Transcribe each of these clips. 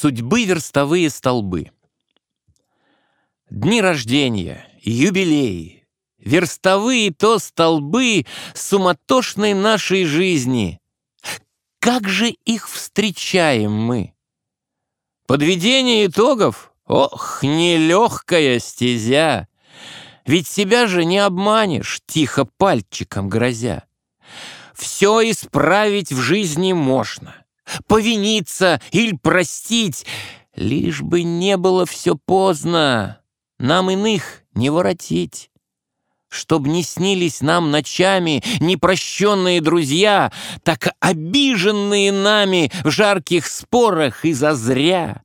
Судьбы верстовые столбы. Дни рождения, юбилеи, верстовые то столбы суматошной нашей жизни. Как же их встречаем мы? Подведение итогов? Ох, нелегкая стезя! Ведь себя же не обманешь, тихо пальчиком грозя. Все исправить в жизни можно, повиниться или простить, лишь бы не было все поздно, нам иных не воротить. Чтоб не снились нам ночами непрощенные друзья, так обиженные нами в жарких спорах и зазря.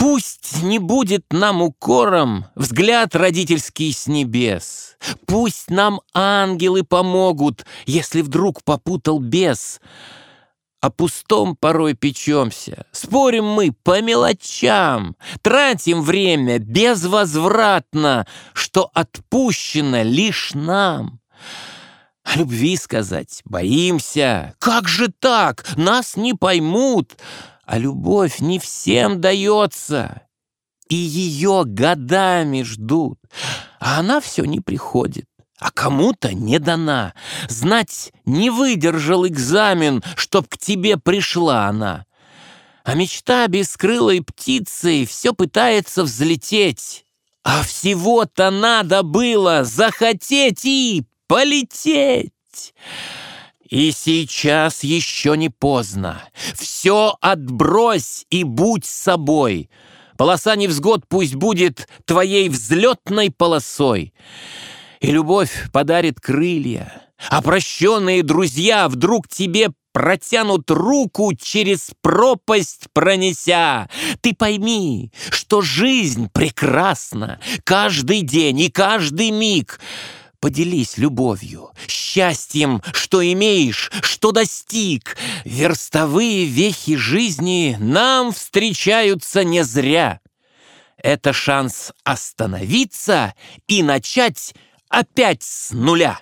Пусть не будет нам укором взгляд родительский с небес. Пусть нам ангелы помогут, если вдруг попутал бес. О пустом порой печемся, спорим мы по мелочам, тратим время безвозвратно, что отпущено лишь нам. О любви сказать боимся. Как же так? Нас не поймут. А любовь не всем дается, и ее годами ждут, а она все не приходит. А кому-то не дана. Знать, не выдержал экзамен, чтоб к тебе пришла она. А мечта бескрылой птицей все пытается взлететь. А всего-то надо было захотеть и полететь. И сейчас еще не поздно. Все отбрось и будь собой. Полоса невзгод пусть будет твоей взлетной полосой. И любовь подарит крылья, а прощенные друзья вдруг тебе протянут руку через пропасть пронеся. Ты пойми, что жизнь прекрасна каждый день и каждый миг — Поделись любовью, счастьем, что имеешь, что достиг. Верстовые вехи жизни нам встречаются не зря. Это шанс остановиться и начать опять с нуля.